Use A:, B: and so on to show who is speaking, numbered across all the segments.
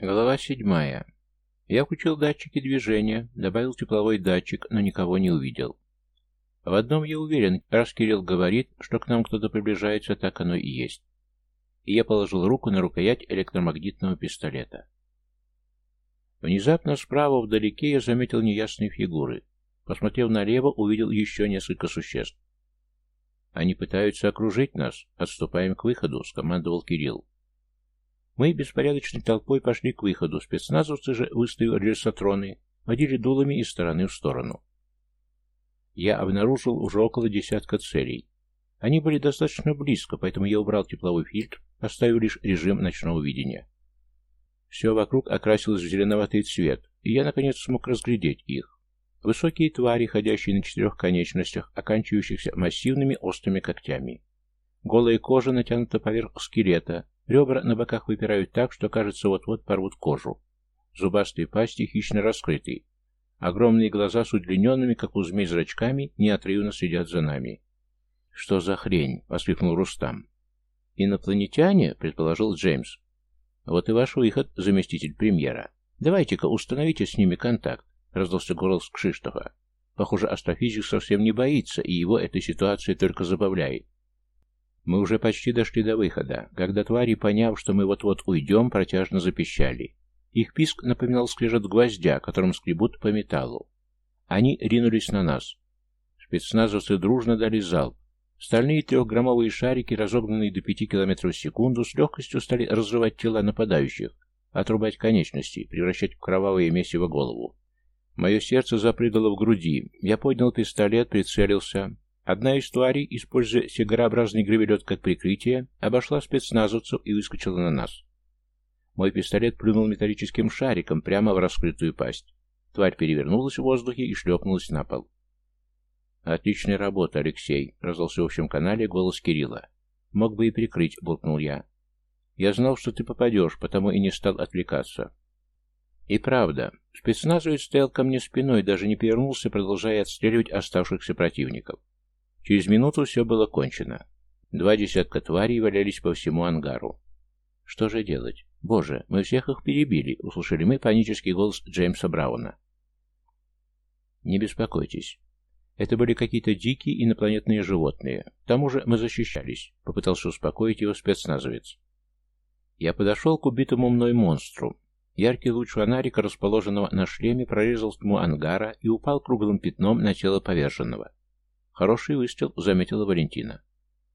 A: Глава седьмая. Я включил датчики движения, добавил тепловой датчик, но никого не увидел. В одном я уверен, раз Кирилл говорит, что к нам кто-то приближается, так оно и есть. И я положил руку на рукоять электромагнитного пистолета. Внезапно справа вдалеке я заметил неясные фигуры. Посмотрев налево, увидел еще несколько существ. «Они пытаются окружить нас. Отступаем к выходу», — скомандовал Кирилл. Мы беспорядочной толпой пошли к выходу, спецназовцы же, выставив рельсотроны, водили дулами из стороны в сторону. Я обнаружил уже около десятка целей. Они были достаточно близко, поэтому я убрал тепловой фильтр, оставив лишь режим ночного видения. Все вокруг окрасилось в зеленоватый цвет, и я, наконец, смог разглядеть их. Высокие твари, ходящие на четырех конечностях, оканчивающихся массивными острыми когтями. Голая кожа натянута поверх скелета, Ребра на боках выпирают так, что, кажется, вот-вот порвут кожу. Зубастые пасти хищно раскрыты. Огромные глаза с удлиненными, как у змей, зрачками неотрывно следят за нами. «Что за хрень?» — воскликнул Рустам. «Инопланетяне?» — предположил Джеймс. «Вот и ваш выход, заместитель премьера. Давайте-ка установите с ними контакт», — раздался голос Кшиштофа. Похоже, астрофизик совсем не боится, и его эта ситуация только забавляет. Мы уже почти дошли до выхода, когда твари, поняв, что мы вот-вот уйдем, протяжно запищали. Их писк напоминал скрежет гвоздя, которым скребут по металлу. Они ринулись на нас. Спецназовцы дружно дали залп. Стальные трехграммовые шарики, разогнанные до пяти километров в секунду, с легкостью стали разрывать тела нападающих, отрубать конечности, превращать в кровавое месиво голову. Мое сердце запрыгало в груди. Я поднял пистолет, прицелился. Одна из тварей, используя сигарообразный гравелет как прикрытие, обошла спецназовцев и выскочила на нас. Мой пистолет плюнул металлическим шариком прямо в раскрытую пасть. Тварь перевернулась в воздухе и шлепнулась на пол. «Отличная работа, Алексей», — раздался в общем канале голос Кирилла. «Мог бы и прикрыть», — буркнул я. «Я знал, что ты попадешь, потому и не стал отвлекаться». И правда, спецназовец стоял ко мне спиной, даже не повернулся, продолжая отстреливать оставшихся противников. Через минуту все было кончено. Два десятка тварей валялись по всему ангару. Что же делать? Боже, мы всех их перебили, услышали мы панический голос Джеймса Брауна. Не беспокойтесь. Это были какие-то дикие инопланетные животные. К тому же мы защищались, попытался успокоить его спецназовец. Я подошел к убитому мной монстру. Яркий луч фонарика, расположенного на шлеме, прорезал тьму ангара и упал круглым пятном на тело поверженного. «Хороший выстрел», — заметила Валентина.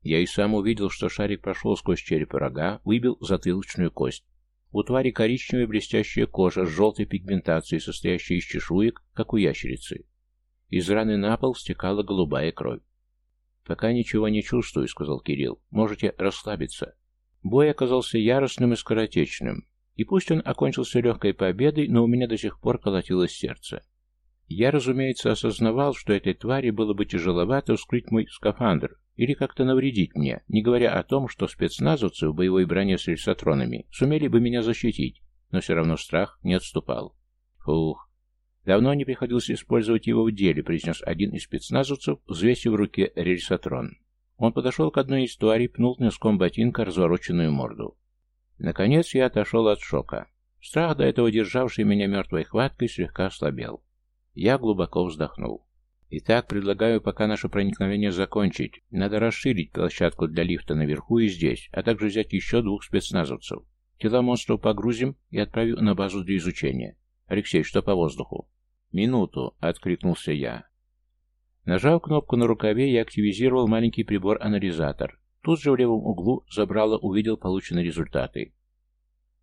A: Я и сам увидел, что шарик прошел сквозь череп рога, выбил затылочную кость. У твари коричневая блестящая кожа с желтой пигментацией, состоящая из чешуек, как у ящерицы. Из раны на пол стекала голубая кровь. «Пока ничего не чувствую», — сказал Кирилл. «Можете расслабиться». Бой оказался яростным и скоротечным. И пусть он окончился легкой победой, но у меня до сих пор колотилось сердце. Я, разумеется, осознавал, что этой твари было бы тяжеловато вскрыть мой скафандр или как-то навредить мне, не говоря о том, что спецназовцы в боевой броне с рельсотронами сумели бы меня защитить, но все равно страх не отступал. Фух. Давно не приходилось использовать его в деле, произнес один из спецназовцев, взвесив в руке рельсотрон. Он подошел к одной из тварей, пнул носком ботинка развороченную морду. Наконец я отошел от шока. Страх, до этого державший меня мертвой хваткой, слегка ослабел. Я глубоко вздохнул. Итак, предлагаю пока наше проникновение закончить. Надо расширить площадку для лифта наверху и здесь, а также взять еще двух спецназовцев. Тела монстров погрузим и отправим на базу для изучения. Алексей, что по воздуху? Минуту, откликнулся я. Нажав кнопку на рукаве, я активизировал маленький прибор-анализатор. Тут же в левом углу забрало, увидел полученные результаты.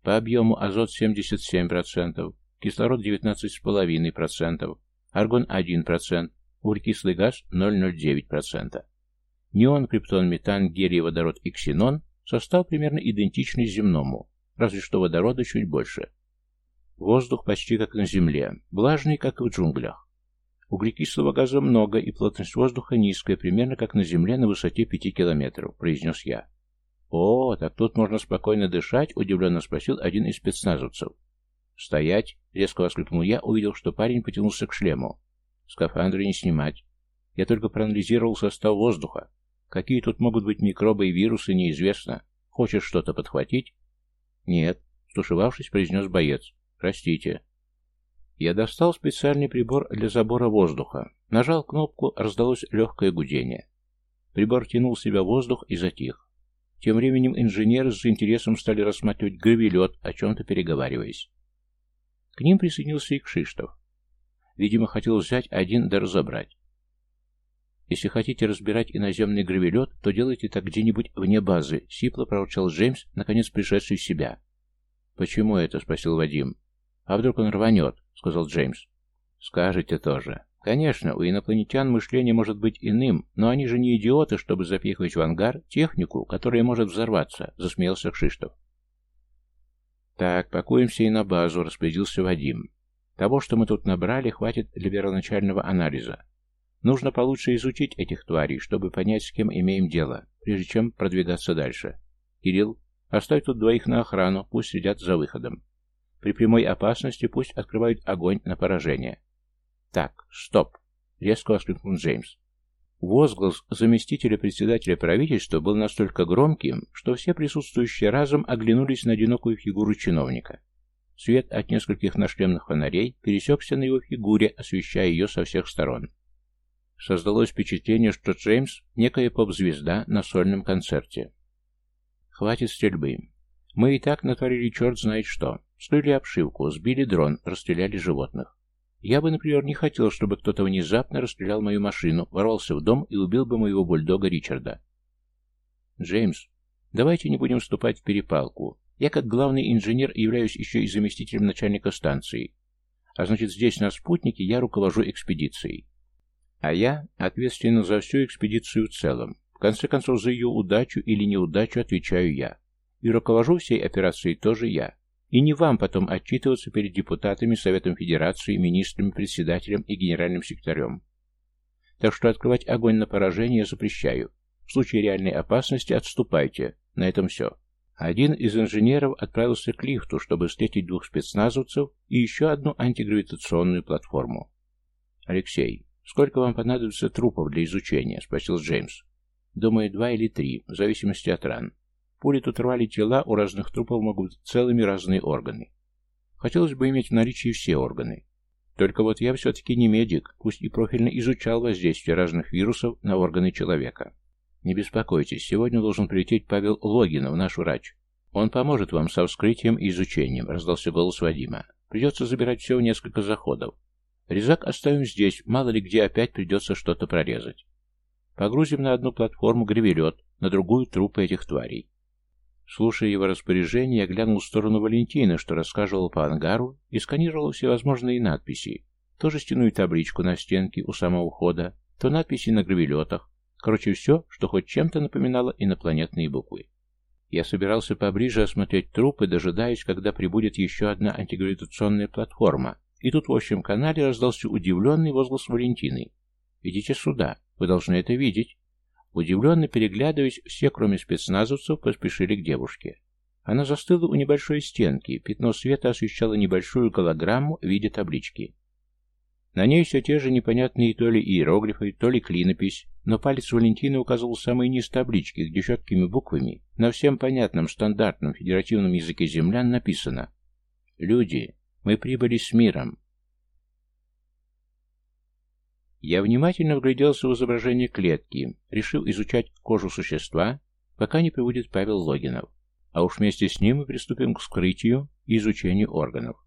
A: По объему азот 77%, кислород 19,5%, аргон 1%, углекислый газ 0,09%. Неон, криптон, метан, гелий, водород и ксенон состав примерно идентичный земному, разве что водорода чуть больше. Воздух почти как на Земле, влажный, как и в джунглях. Углекислого газа много, и плотность воздуха низкая, примерно как на Земле на высоте 5 километров, произнес я. «О, так тут можно спокойно дышать?» – удивленно спросил один из спецназовцев. «Стоять!» — резко воскликнул я, увидел, что парень потянулся к шлему. «Скафандры не снимать. Я только проанализировал состав воздуха. Какие тут могут быть микробы и вирусы, неизвестно. Хочешь что-то подхватить?» «Нет», — стушевавшись, произнес боец. «Простите». Я достал специальный прибор для забора воздуха. Нажал кнопку, раздалось легкое гудение. Прибор тянул в себя воздух и затих. Тем временем инженеры с интересом стали рассматривать гравелет, о чем-то переговариваясь. К ним присоединился и Кшиштов. Видимо, хотел взять один да разобрать. «Если хотите разбирать иноземный гравелет, то делайте так где-нибудь вне базы», — сипло проворчал Джеймс, наконец пришедший в себя. «Почему это?» — спросил Вадим. «А вдруг он рванет?» — сказал Джеймс. «Скажете тоже. Конечно, у инопланетян мышление может быть иным, но они же не идиоты, чтобы запихивать в ангар технику, которая может взорваться», — засмеялся Кшиштов. «Так, пакуемся и на базу», — распорядился Вадим. «Того, что мы тут набрали, хватит для первоначального анализа. Нужно получше изучить этих тварей, чтобы понять, с кем имеем дело, прежде чем продвигаться дальше. Кирилл, оставь тут двоих на охрану, пусть сидят за выходом. При прямой опасности пусть открывают огонь на поражение. Так, стоп, резко воскликнул Джеймс. Возглас заместителя председателя правительства был настолько громким, что все присутствующие разом оглянулись на одинокую фигуру чиновника. Свет от нескольких нашлемных фонарей пересекся на его фигуре, освещая ее со всех сторон. Создалось впечатление, что Джеймс — некая поп-звезда на сольном концерте. Хватит стрельбы. Мы и так натворили черт знает что. Скрыли обшивку, сбили дрон, расстреляли животных. Я бы, например, не хотел, чтобы кто-то внезапно расстрелял мою машину, ворвался в дом и убил бы моего бульдога Ричарда. Джеймс, давайте не будем вступать в перепалку. Я, как главный инженер, являюсь еще и заместителем начальника станции. А значит, здесь на спутнике я руковожу экспедицией. А я ответственен за всю экспедицию в целом. В конце концов, за ее удачу или неудачу отвечаю я. И руковожу всей операцией тоже я. И не вам потом отчитываться перед депутатами, Советом Федерации, министрами, председателем и генеральным секретарем. Так что открывать огонь на поражение я запрещаю. В случае реальной опасности отступайте. На этом все. Один из инженеров отправился к лифту, чтобы встретить двух спецназовцев и еще одну антигравитационную платформу. Алексей, «Сколько вам понадобится трупов для изучения?» — спросил Джеймс. «Думаю, два или три, в зависимости от ран. Пули тут рвали тела, у разных трупов могут целыми разные органы. Хотелось бы иметь в наличии все органы. Только вот я все-таки не медик, пусть и профильно изучал воздействие разных вирусов на органы человека. Не беспокойтесь, сегодня должен прилететь Павел Логинов, наш врач. Он поможет вам со вскрытием и изучением», — раздался голос Вадима. «Придется забирать все в несколько заходов. Резак оставим здесь, мало ли где опять придется что-то прорезать. Погрузим на одну платформу гравелет, на другую трупы этих тварей. Слушая его распоряжение, я глянул в сторону Валентина, что рассказывал по ангару, и сканировал всевозможные надписи. То жестяную табличку на стенке у самого входа, то надписи на гравелетах. Короче, все, что хоть чем-то напоминало инопланетные буквы. Я собирался поближе осмотреть трупы, дожидаясь, когда прибудет еще одна антигравитационная платформа, и тут в общем канале раздался удивленный возглас Валентины. «Идите сюда, вы должны это видеть». Удивленно переглядываясь, все, кроме спецназовцев, поспешили к девушке. Она застыла у небольшой стенки, пятно света освещало небольшую голограмму в виде таблички. На ней все те же непонятные то ли иероглифы, то ли клинопись, но палец Валентины указывал самый низ таблички, где четкими буквами на всем понятном стандартном федеративном языке землян написано «Люди, мы прибыли с миром. Я внимательно вгляделся в изображение клетки, решил изучать кожу существа, пока не прибудет Павел Логинов, а уж вместе с ним мы приступим к вскрытию и изучению органов.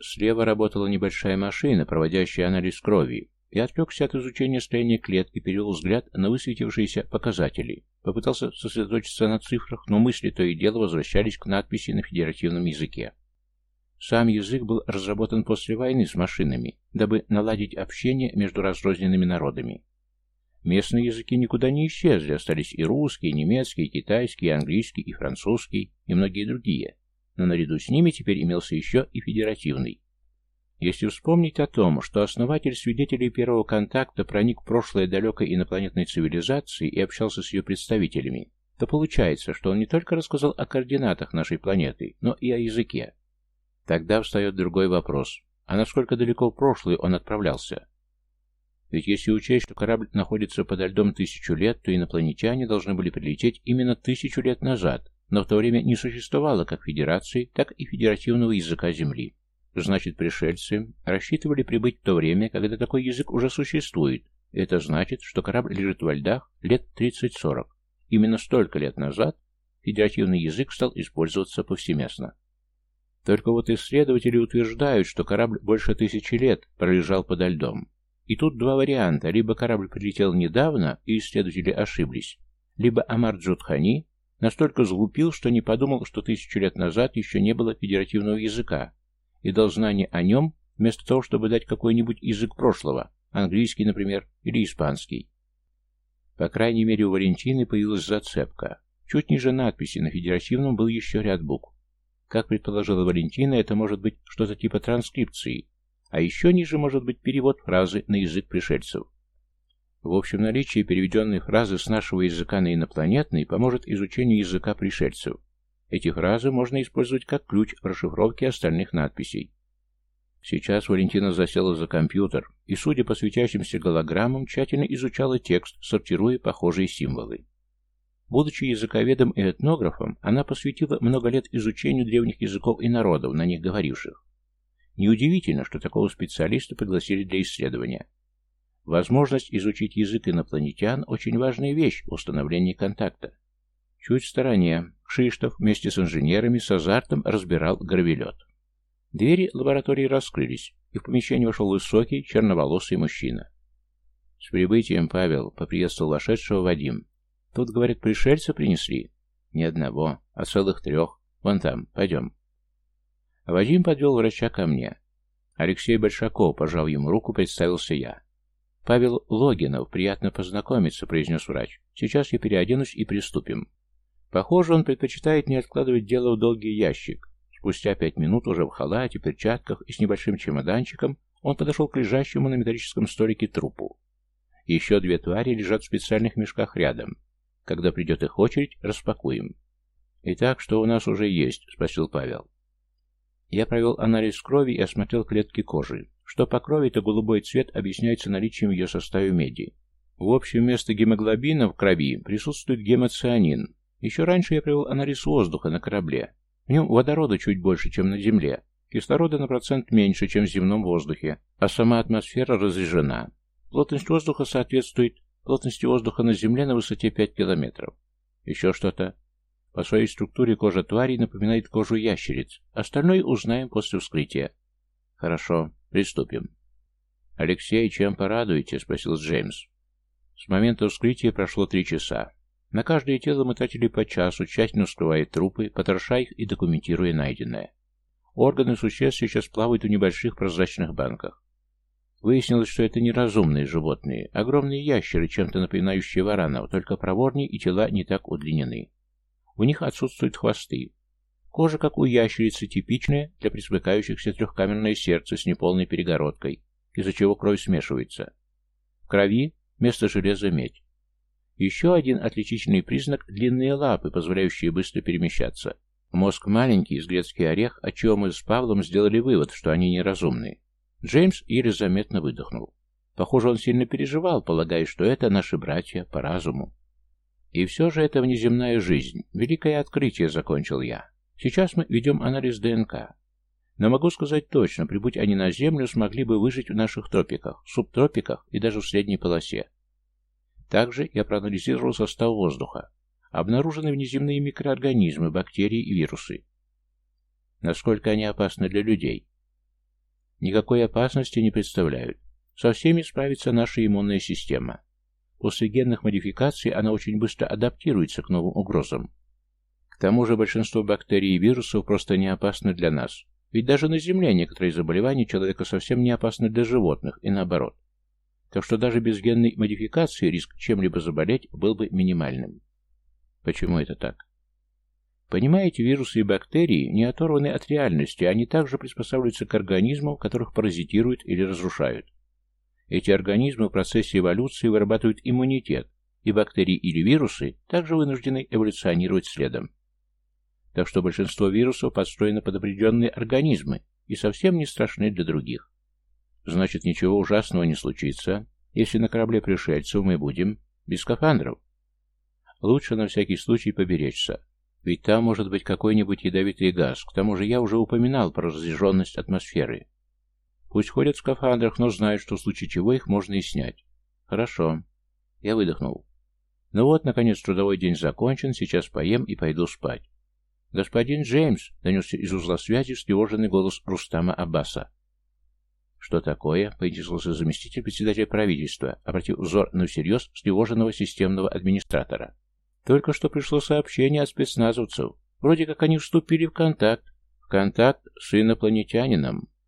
A: Слева работала небольшая машина, проводящая анализ крови, и отвлекся от изучения строения клетки, перевел взгляд на высветившиеся показатели. Попытался сосредоточиться на цифрах, но мысли то и дело возвращались к надписи на федеративном языке. Сам язык был разработан после войны с машинами, дабы наладить общение между разрозненными народами. Местные языки никуда не исчезли, остались и русский, и немецкий, и китайский, и английский, и французский, и многие другие. Но наряду с ними теперь имелся еще и федеративный. Если вспомнить о том, что основатель свидетелей первого контакта проник в прошлое далекой инопланетной цивилизации и общался с ее представителями, то получается, что он не только рассказал о координатах нашей планеты, но и о языке. Тогда встает другой вопрос. А насколько далеко в прошлое он отправлялся? Ведь если учесть, что корабль находится подо льдом тысячу лет, то инопланетяне должны были прилететь именно тысячу лет назад, но в то время не существовало как федерации, так и федеративного языка Земли. Значит, пришельцы рассчитывали прибыть в то время, когда такой язык уже существует. Это значит, что корабль лежит во льдах лет 30-40. Именно столько лет назад федеративный язык стал использоваться повсеместно. Только вот исследователи утверждают, что корабль больше тысячи лет пролежал подо льдом. И тут два варианта. Либо корабль прилетел недавно, и исследователи ошиблись, либо Амар Джудхани настолько сглупил, что не подумал, что тысячу лет назад еще не было федеративного языка, и дал знание о нем, вместо того, чтобы дать какой-нибудь язык прошлого, английский, например, или испанский. По крайней мере, у Валентины появилась зацепка. Чуть ниже надписи на федеративном был еще ряд букв. Как предположила Валентина, это может быть что-то типа транскрипции, а еще ниже может быть перевод фразы на язык пришельцев. В общем, наличие переведенной фразы с нашего языка на инопланетный поможет изучению языка пришельцев. Эти фразы можно использовать как ключ в расшифровке остальных надписей. Сейчас Валентина засела за компьютер и, судя по светящимся голограммам, тщательно изучала текст, сортируя похожие символы. Будучи языковедом и этнографом, она посвятила много лет изучению древних языков и народов, на них говоривших. Неудивительно, что такого специалиста пригласили для исследования. Возможность изучить язык инопланетян – очень важная вещь в установлении контакта. Чуть в стороне Кшиштов вместе с инженерами с азартом разбирал гравелет. Двери лаборатории раскрылись, и в помещение вошел высокий, черноволосый мужчина. «С прибытием, Павел!» — поприветствовал вошедшего Вадим. «Тут, говорят, пришельца принесли?» «Ни одного, а целых трех. Вон там, пойдем». Вадим подвел врача ко мне. Алексей Большаков, пожал ему руку, представился я. «Павел Логинов, приятно познакомиться», — произнес врач. «Сейчас я переоденусь и приступим». Похоже, он предпочитает не откладывать дело в долгий ящик. Спустя пять минут уже в халате, перчатках и с небольшим чемоданчиком он подошел к лежащему на металлическом столике трупу. Еще две твари лежат в специальных мешках рядом. Когда придет их очередь, распакуем. «Итак, что у нас уже есть?» — спросил Павел. Я провел анализ крови и осмотрел клетки кожи. Что по крови, то голубой цвет объясняется наличием ее состава меди. В общем, вместо гемоглобина в крови присутствует гемоцианин, еще раньше я провел анализ воздуха на корабле. В нем водорода чуть больше, чем на Земле, кислорода на процент меньше, чем в земном воздухе, а сама атмосфера разрежена. Плотность воздуха соответствует плотности воздуха на Земле на высоте 5 километров. Еще что-то. По своей структуре кожа тварей напоминает кожу ящериц. Остальное узнаем после вскрытия. Хорошо, приступим. «Алексей, чем порадуете?» — спросил Джеймс. С момента вскрытия прошло три часа. На каждое тело мы тратили по часу, тщательно скрывая трупы, потроша их и документируя найденное. Органы существ сейчас плавают в небольших прозрачных банках. Выяснилось, что это неразумные животные, огромные ящеры, чем-то напоминающие варанов, только проворнее и тела не так удлинены. У них отсутствуют хвосты. Кожа, как у ящерицы, типичная для присмыкающихся трехкамерное сердце с неполной перегородкой, из-за чего кровь смешивается. В крови вместо железа медь. Еще один отличительный признак – длинные лапы, позволяющие быстро перемещаться. Мозг маленький, из грецкий орех, о чем мы с Павлом сделали вывод, что они неразумны. Джеймс еле заметно выдохнул. Похоже, он сильно переживал, полагая, что это наши братья по разуму. И все же это внеземная жизнь. Великое открытие, закончил я. Сейчас мы ведем анализ ДНК. Но могу сказать точно, прибудь они на Землю, смогли бы выжить в наших тропиках, субтропиках и даже в средней полосе. Также я проанализировал состав воздуха. Обнаружены внеземные микроорганизмы, бактерии и вирусы. Насколько они опасны для людей? Никакой опасности не представляют. Со всеми справится наша иммунная система. После генных модификаций она очень быстро адаптируется к новым угрозам. К тому же большинство бактерий и вирусов просто не опасны для нас. Ведь даже на Земле некоторые заболевания человека совсем не опасны для животных, и наоборот так что даже без генной модификации риск чем-либо заболеть был бы минимальным. Почему это так? Понимаете, вирусы и бактерии не оторваны от реальности, они также приспосабливаются к организмам, которых паразитируют или разрушают. Эти организмы в процессе эволюции вырабатывают иммунитет, и бактерии или вирусы также вынуждены эволюционировать следом. Так что большинство вирусов подстроено под определенные организмы и совсем не страшны для других. Значит, ничего ужасного не случится, если на корабле пришельцев мы будем без скафандров. Лучше на всякий случай поберечься. Ведь там может быть какой-нибудь ядовитый газ. К тому же я уже упоминал про разряженность атмосферы. Пусть ходят в скафандрах, но знают, что в случае чего их можно и снять. Хорошо. Я выдохнул. Ну вот, наконец, трудовой день закончен, сейчас поем и пойду спать. «Господин Джеймс!» — донесся из узла связи встревоженный голос Рустама Аббаса. «Что такое?» — поинтересовался заместитель председателя правительства, обратив взор на всерьез встревоженного системного администратора. «Только что пришло сообщение от спецназовцев. Вроде как они вступили в контакт. В контакт с инопланетянином.